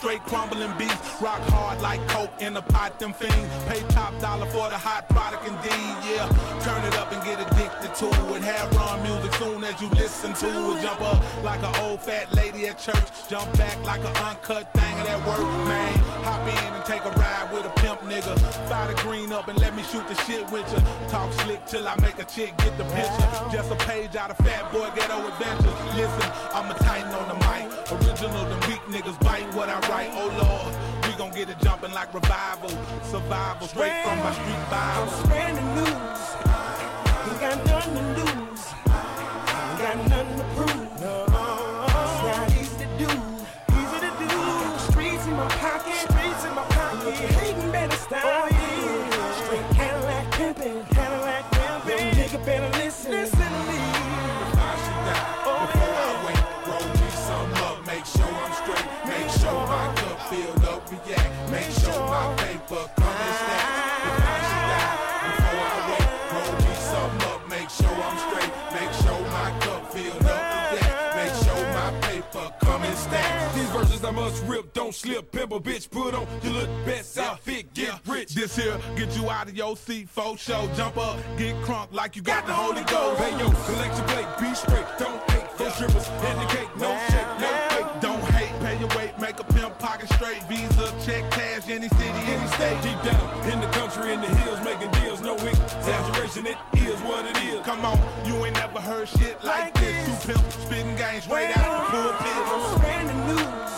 straight crumbling beats. Rock hard like coke in a pot, them fiends. Pay top dollar for the hot product indeed, yeah. Turn it up and get addicted to it. Have run music soon as you listen to it. Jump up like an old fat lady at church. Jump back like an uncut thing of that work, man. Hop in and take a ride with a pimp nigga. Fire the green up and let me shoot the shit with ya. Talk slick till I make a chick get the picture. Just a page out of Fat Boy Ghetto Adventures. Listen, I'm a titan on the mic. Original, the weak niggas bite what I write. Oh Lord, we gon' get it jumping like revival. Survival, straight from my street I'm Bible. spreading news. I must rip, don't slip, pimp a bitch, put on your look best outfit, get rich. This here get you out of your seat, for show. Jump up, get crunk like you got the Holy Ghost. Pay your collection plate, be straight, don't hate. Four strippers, indicate, no shake, no fake. Don't hate, pay your weight, make a pimp pocket straight. Visa, check, cash, any city, any state. Deep down in the country, in the hills, making deals, no exaggeration. It is what it is. Come on, you ain't never heard shit like, Like this. this. Two pimp spitting game straight out the I'm pulpit. spreading news.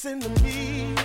Listen to me.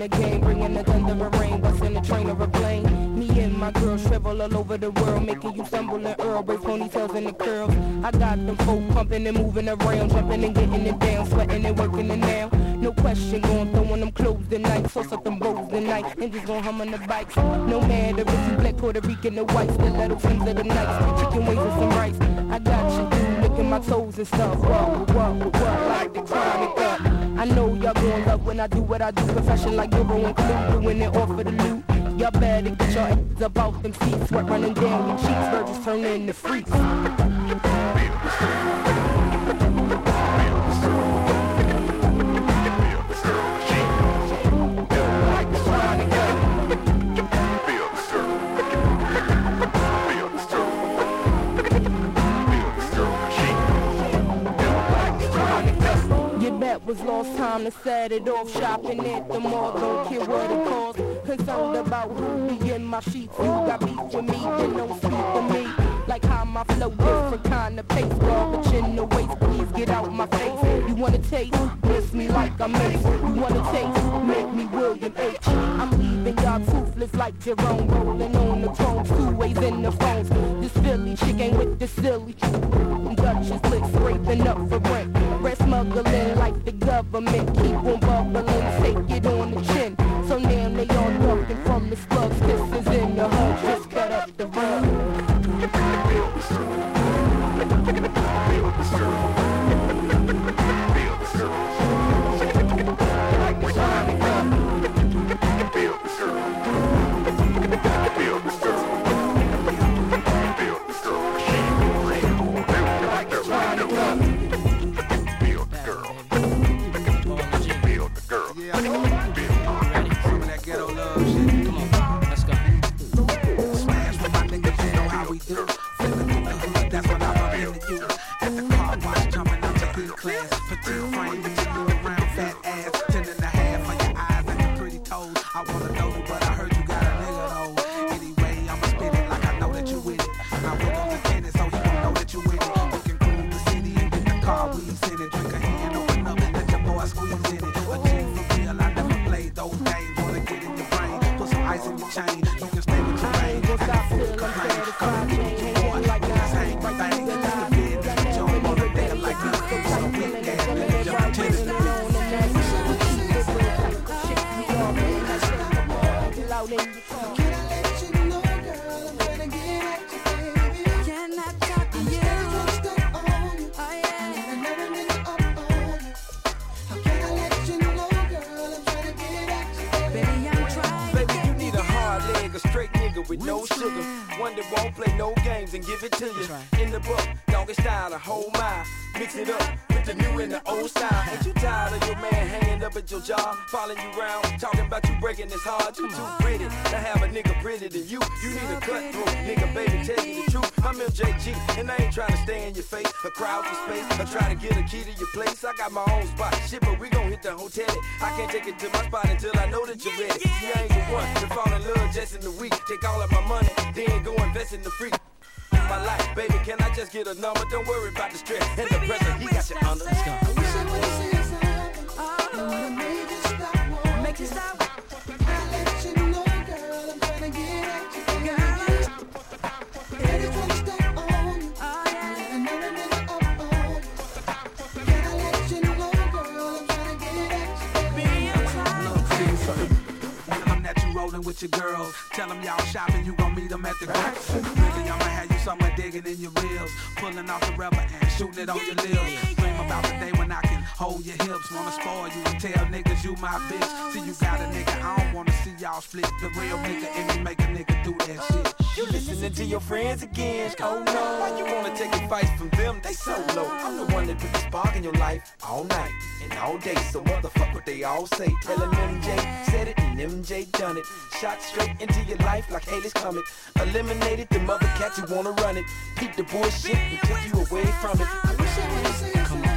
The game, bringing the thunder and rain, busting the train or a plane. Me and my girl shrivel all over the world, making you stumble and earl, break ponytails and the curls. I got them folk pumping and moving around, jumping and getting it down, sweating and working it now. No question, going throwing them clothes tonight, sauce up them bowls tonight, and just gon' hum on the bikes. No matter if you black, Puerto Rican, or white, stiletto fins of the nights, chicken wings and some rice. I got you, dude, licking my toes and stuff. The chronic up. I know y'all gon' love when I do what I do, profession like Euro and Clue, doing it all for the loot. Y'all better get your ass off them seats, sweat running down your cheeks, virgins turn into freaks. Was lost time to set it off shopping at the mall. Don't care what it costs. Concerned about who be in my sheets. You got beef with me, then don't speak to me. Like how my flow different kind of pace. Garbage in the waist, please get out my face. You wanna taste? Miss me like I'm. You wanna taste? Make me William H. I'm leaving y'all toothless like Jerome. Rolling on the throne, two ways in the phones. This Philly chick ain't with the silly. Dutchess lick scraping up for rent. Red smuggling like the government. Keep on bubbling, take it on the chin. So now they all ducking from the slugs. Kisses in the hood, and give it to you. In the book, doggy style, a whole mile. Mix it up with the new and the old style. Ain't you tired of your man hanging up at your job, following you around, talking about you breaking his heart? You too pretty to have a nigga prettier than you. You need a cutthroat, nigga, baby, tell you the truth. I'm MJG, and I ain't trying to stay in your face, a crowd for space. I try to get a key to your place. I got my own spot, shit, but we gon' hit the hotel. I can't take it to my spot until I know that you're ready. Yeah. You ain't the one to fall in love just in the week. Take all of my money, then go invest in the freak my life, baby. Can I just get a number? Don't worry about the stress and the pressure. He got you under the gun. I wish I would say something. Oh, make you stop. Make you stop. with your girls. Tell them y'all shopping, you gon' meet them at the grill. Really, I'ma have you somewhere digging in your ribs. Pulling off the rubber and shooting it on your lips. Dream about the day when I can hold your hips. Wanna spoil you and tell niggas you my bitch. Oh, see, you got a nigga, I don't wanna see y'all split. The real nigga in me make a nigga do that oh, shit. You listening to your friends again. Oh no. Why you wanna take advice from them? They so low. I'm the one that been sparking your life all night all day. So motherfuck what they all say? Tellin' MJ said it and MJ done it. Shot straight into your life like Haley's coming. Eliminated the mother cats who wanna run it. Keep the bullshit and take you away from it. I wish I would see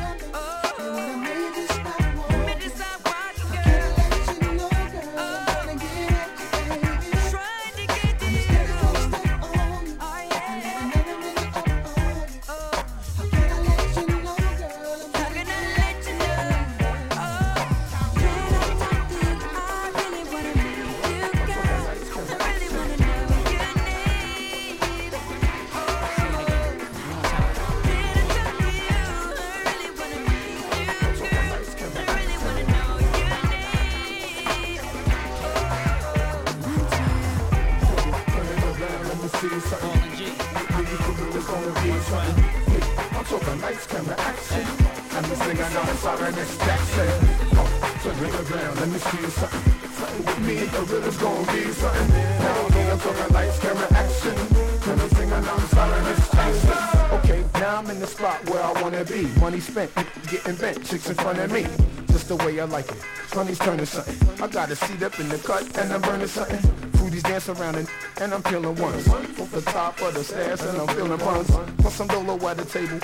I like it. Funny's turning something. I got a seat up in the cut and I'm burning something. Foodies dance around and, and I'm feeling ones. Off the top of the stairs and I'm feeling buns. Want some dolo at the table.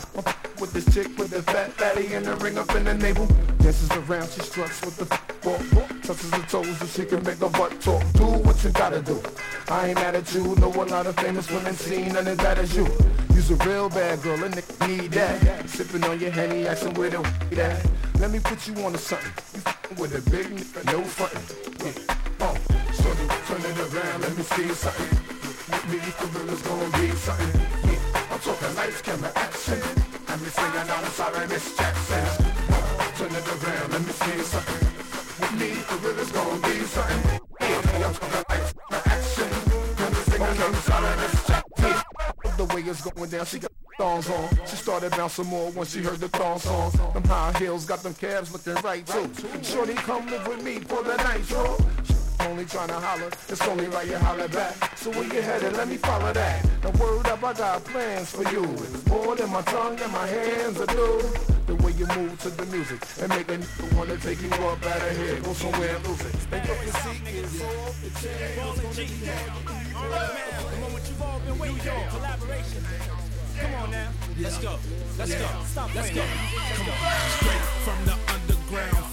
With this chick with the fat fatty and the ring up in the navel. Dances around, she struts with the walk. Touches her toes so she can make her butt talk. Do what you gotta do. I ain't mad at you. Know a lot of famous women seen none as bad as you. You's a real bad girl, and need that. Sipping on your Henny, asking where the that. Let me put you on to something. With a big nigga, no frontin'. Uh, uh, oh, shorty, turn it around, let me see something. With me, real, it's gonna be something. Yeah. I'm talking lights, camera, action. Let me singing, I'm sorry, Miss Jackson. Oh, turn it around, let me see something. With me, real, it's gonna be something. I'm talking lights, camera, action. Let me singing, I'm sorry, Miss the way it's going down, she got thongs on. She started bouncing more when she heard the thong song. Them high heels got them calves looking right too. Shorty, come live with me for the night, yo. Only trying to holler, it's only right you holler back. So where you headed, let me follow that. Now word up, I got plans for you. It's more than my tongue and my hands are do. The way you move to the music and make a nigga wanna take you up out of here. Go somewhere and lose it. Think up the seat, off the chain. Come on, what you've all been waiting for. Collaboration. Come on now. Let's go. Let's go. Stop. Let's go. Come on. Straight from the underground,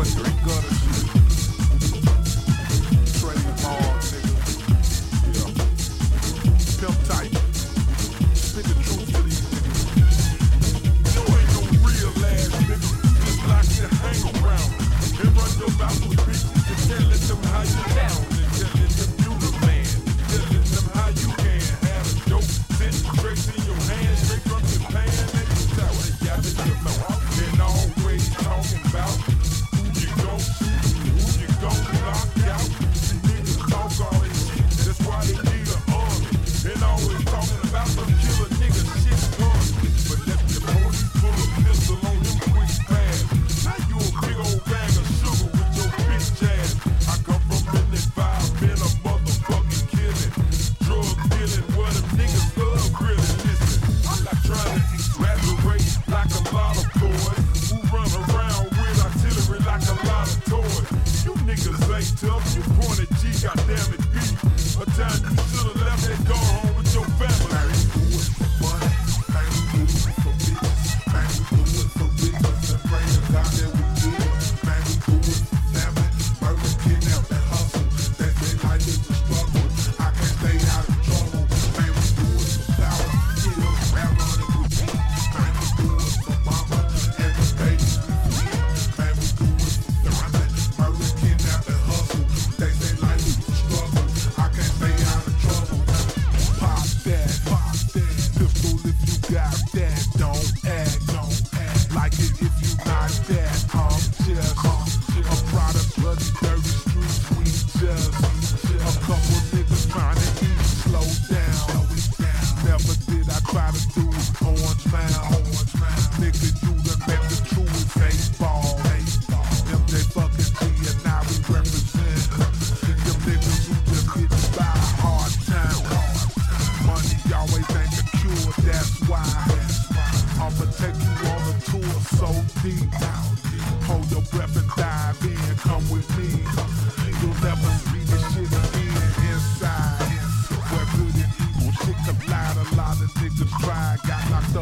but three gutters.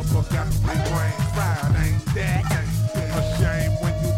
motherfucker got three brains fried, ain't that? a shame when you